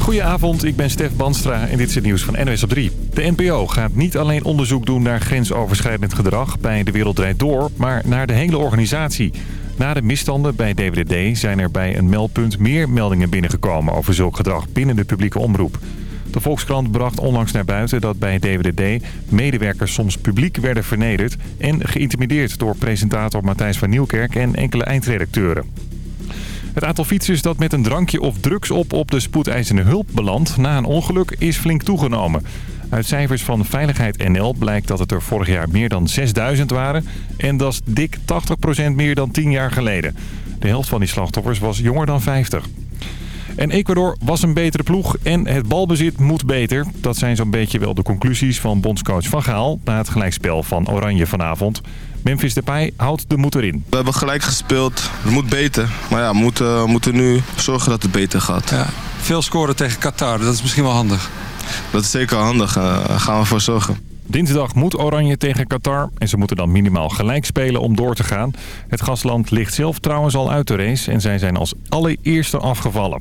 Goedenavond, ik ben Stef Banstra en dit is het nieuws van NWS op 3. De NPO gaat niet alleen onderzoek doen naar grensoverschrijdend gedrag bij De Wereld Door, maar naar de hele organisatie. Na de misstanden bij DWDD zijn er bij een meldpunt meer meldingen binnengekomen over zulk gedrag binnen de publieke omroep. De Volkskrant bracht onlangs naar buiten dat bij DWDD medewerkers soms publiek werden vernederd en geïntimideerd door presentator Matthijs van Nieuwkerk en enkele eindredacteuren. Het aantal fietsers dat met een drankje of drugs op op de spoedeisende hulp belandt na een ongeluk is flink toegenomen. Uit cijfers van Veiligheid NL blijkt dat het er vorig jaar meer dan 6000 waren. En dat is dik 80% meer dan 10 jaar geleden. De helft van die slachtoffers was jonger dan 50. En Ecuador was een betere ploeg en het balbezit moet beter. Dat zijn zo'n beetje wel de conclusies van bondscoach Van Gaal... na het gelijkspel van Oranje vanavond. Memphis Depay houdt de moed erin. We hebben gelijk gespeeld. Het moet beter. Maar ja, we moeten, moeten nu zorgen dat het beter gaat. Ja, veel scoren tegen Qatar, dat is misschien wel handig. Dat is zeker handig. Daar gaan we voor zorgen. Dinsdag moet Oranje tegen Qatar en ze moeten dan minimaal gelijk spelen om door te gaan. Het gastland ligt zelf trouwens al uit de race en zij zijn als allereerste afgevallen.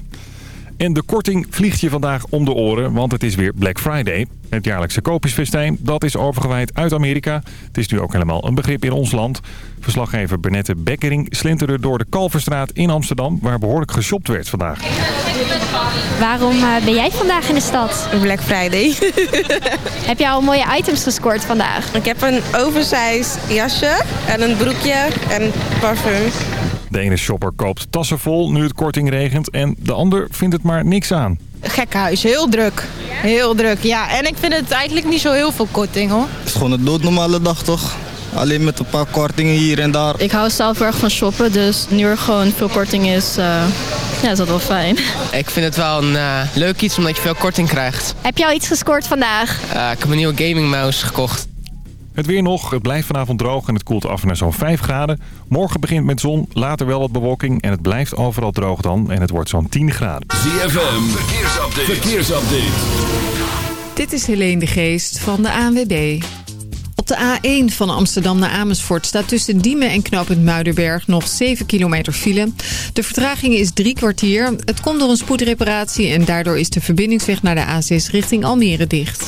En de korting vliegt je vandaag om de oren, want het is weer Black Friday. Het jaarlijkse koopjesfestijn, dat is overgewaaid uit Amerika. Het is nu ook helemaal een begrip in ons land. Verslaggever Bernette Bekkering slinterde door de Kalverstraat in Amsterdam... waar behoorlijk geshopt werd vandaag. Waarom uh, ben jij vandaag in de stad? Black Friday. heb jij al mooie items gescoord vandaag? Ik heb een oversized jasje en een broekje en parfum. De ene shopper koopt tassen vol nu het korting regent en de ander vindt het maar niks aan. Gekhuis, heel druk. Heel druk, ja. En ik vind het eigenlijk niet zo heel veel korting hoor. Het is gewoon een doodnormale dag toch? Alleen met een paar kortingen hier en daar. Ik hou zelf erg van shoppen, dus nu er gewoon veel korting is, uh, ja, is dat wel fijn. Ik vind het wel een uh, leuk iets omdat je veel korting krijgt. Heb je al iets gescoord vandaag? Uh, ik heb een nieuwe gaming mouse gekocht. Het weer nog. Het blijft vanavond droog en het koelt af naar zo'n 5 graden. Morgen begint met zon, later wel wat bewolking en het blijft overal droog dan. En het wordt zo'n 10 graden. ZFM, verkeersupdate. verkeersupdate. Dit is Helene de Geest van de ANWB. Op de A1 van Amsterdam naar Amersfoort staat tussen Diemen en knooppunt Muidenberg nog 7 kilometer file. De vertraging is drie kwartier. Het komt door een spoedreparatie en daardoor is de verbindingsweg naar de A6 richting Almere dicht.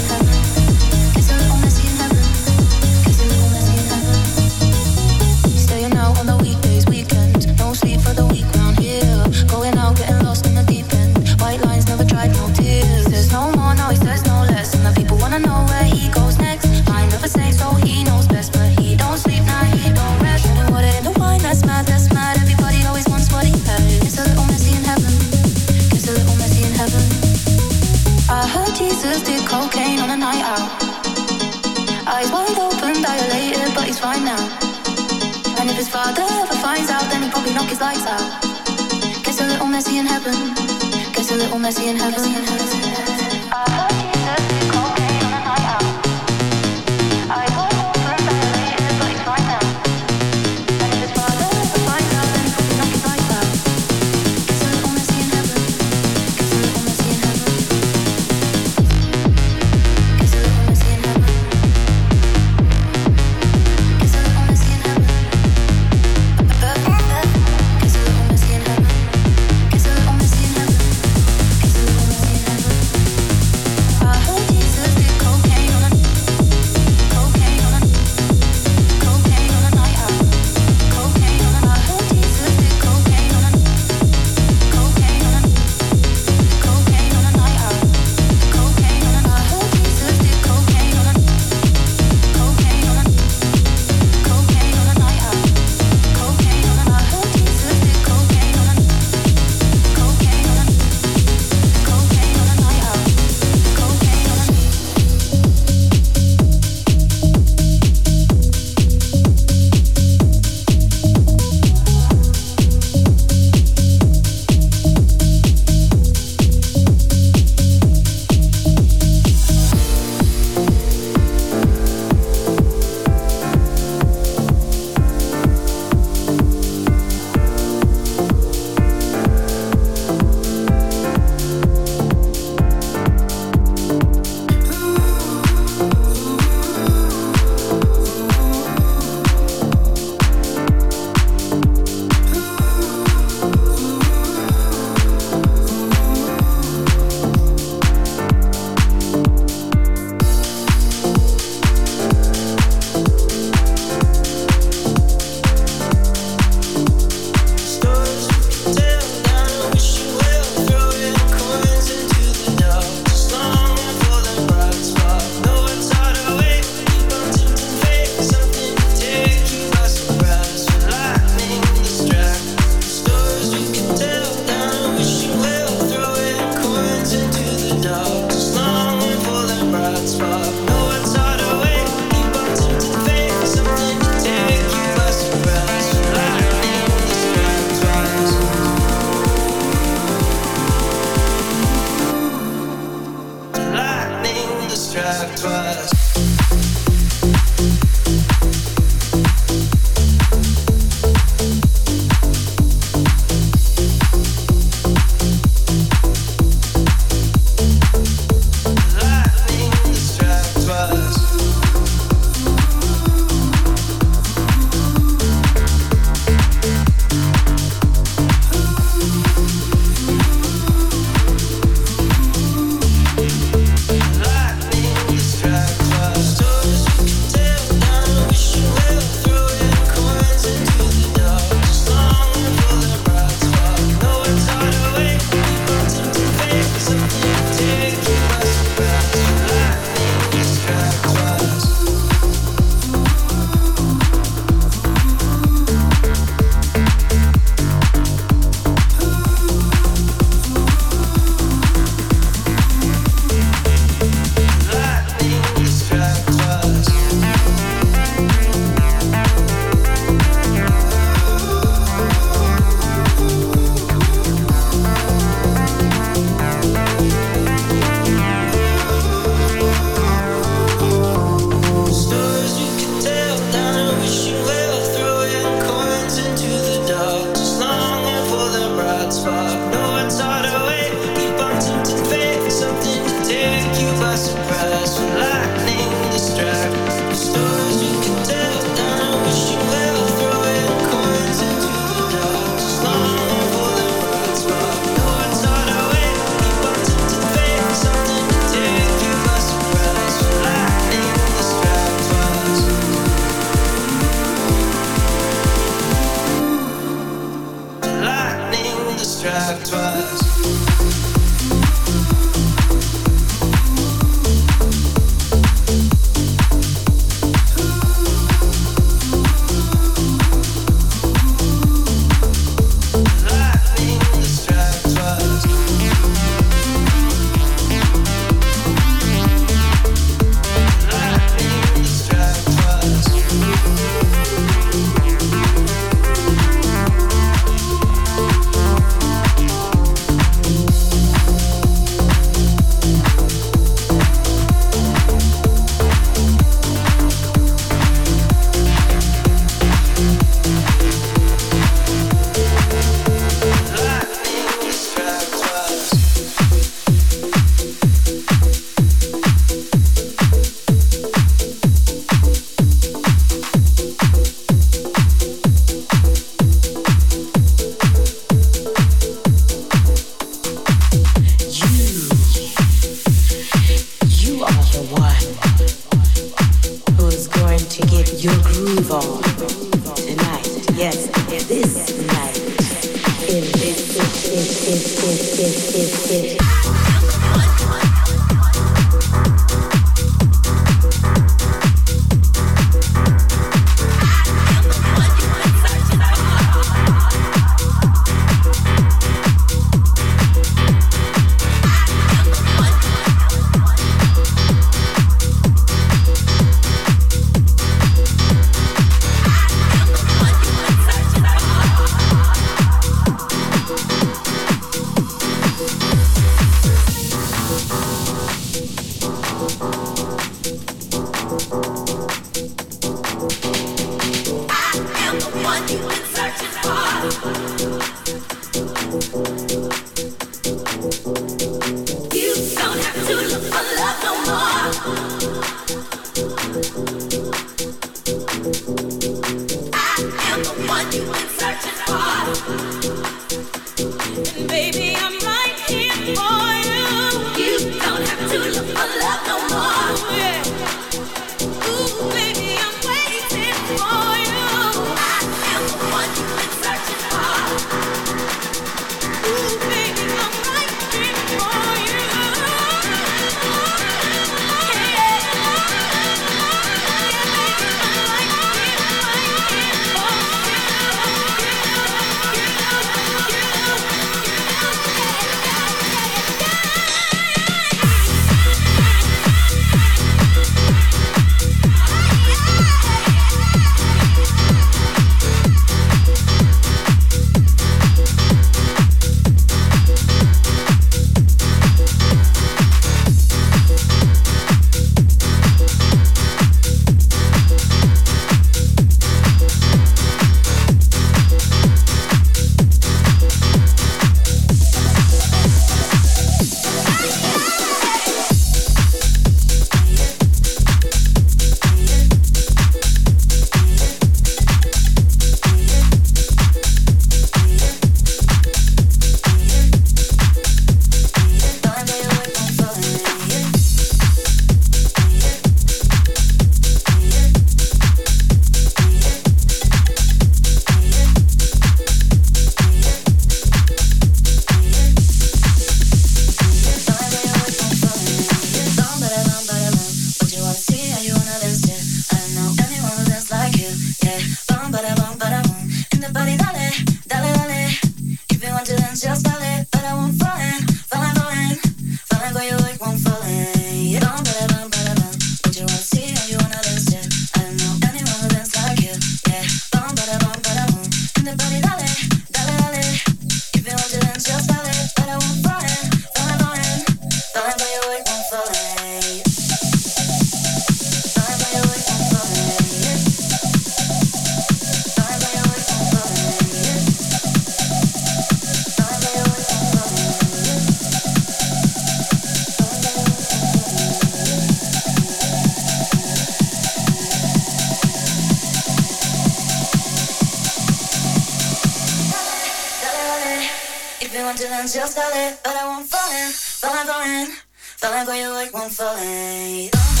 Falling for you like one falling. Oh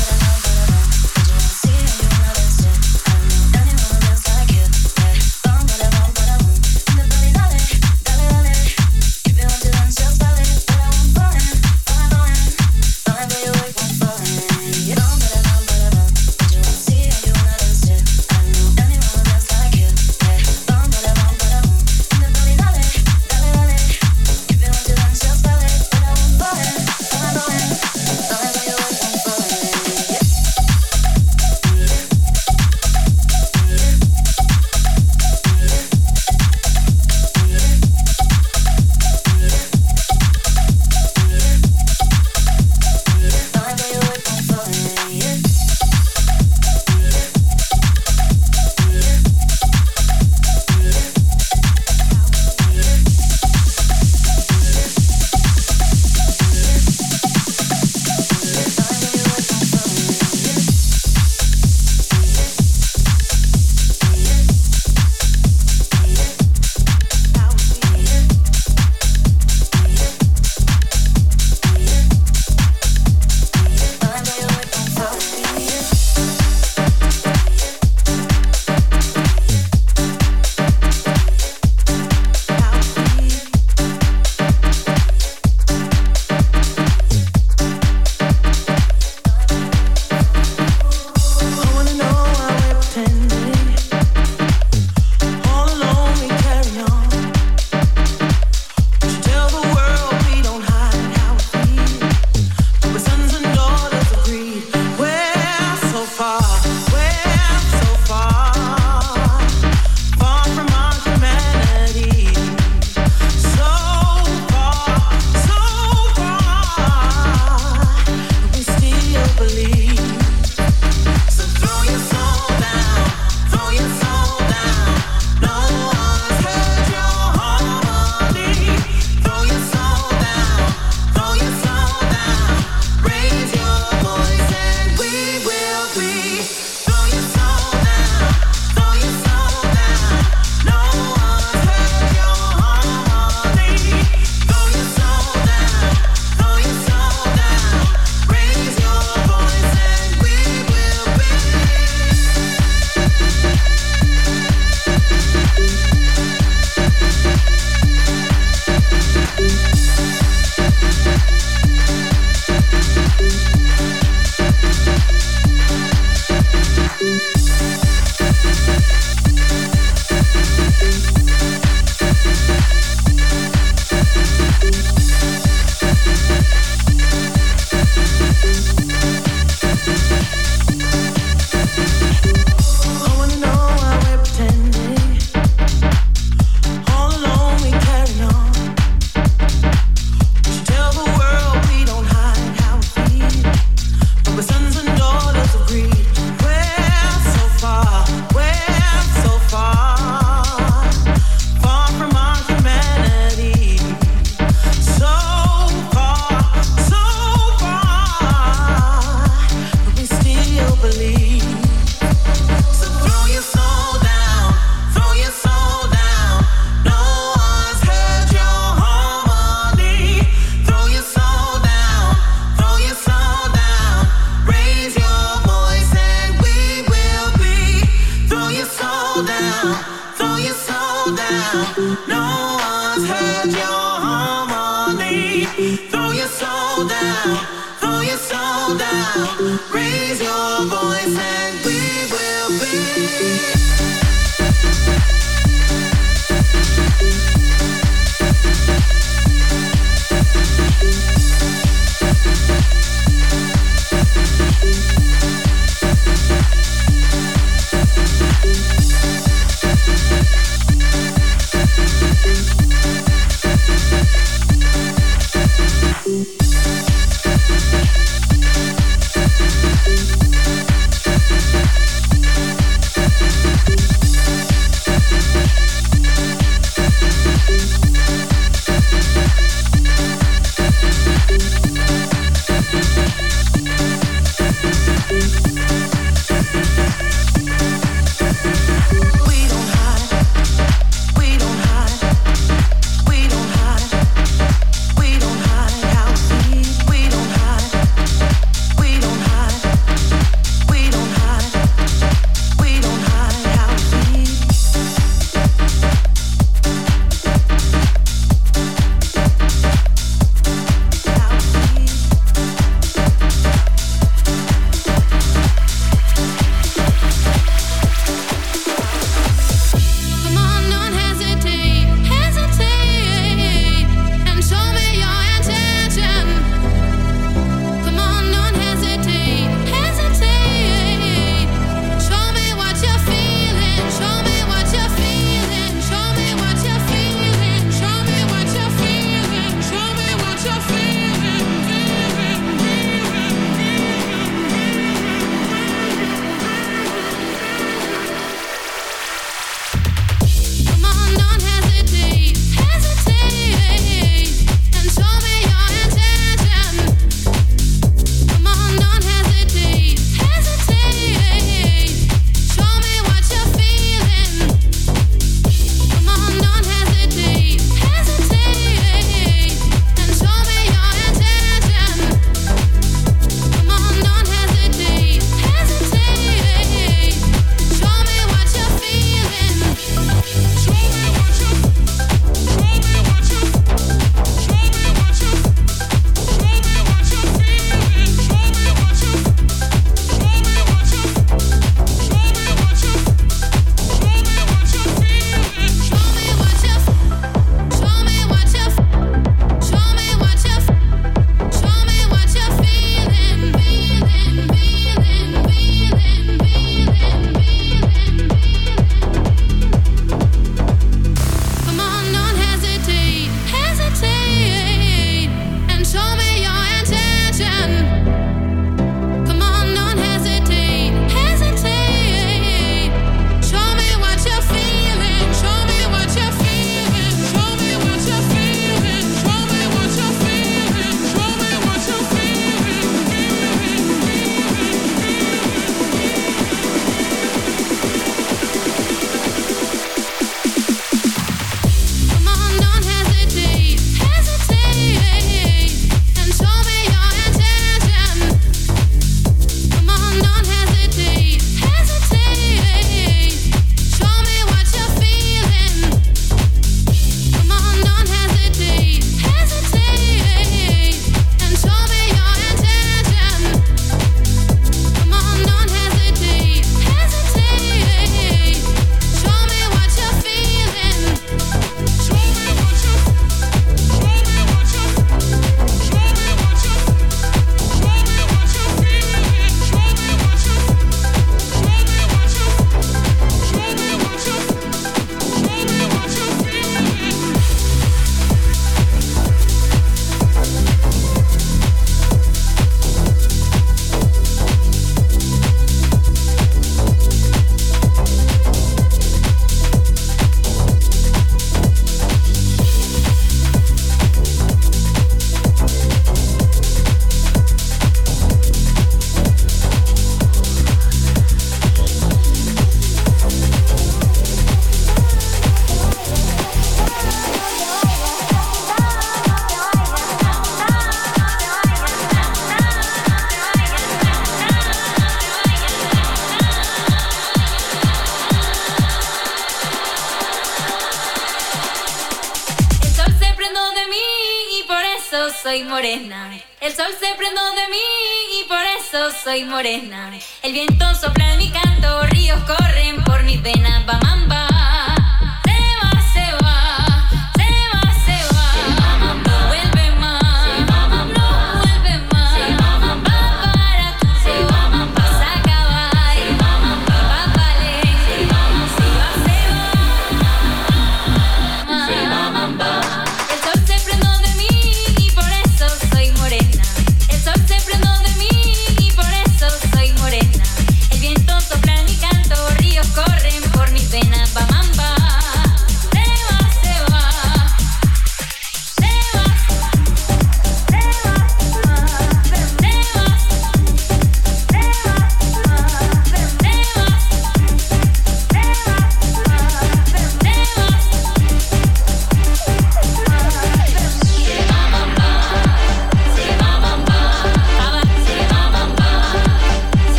soy morena. El sol se prendió de mí y por eso soy morena. El viento sopla en mi canto, ríos corren por mis venas, bamamba.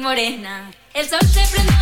Morena. El sol se prendió.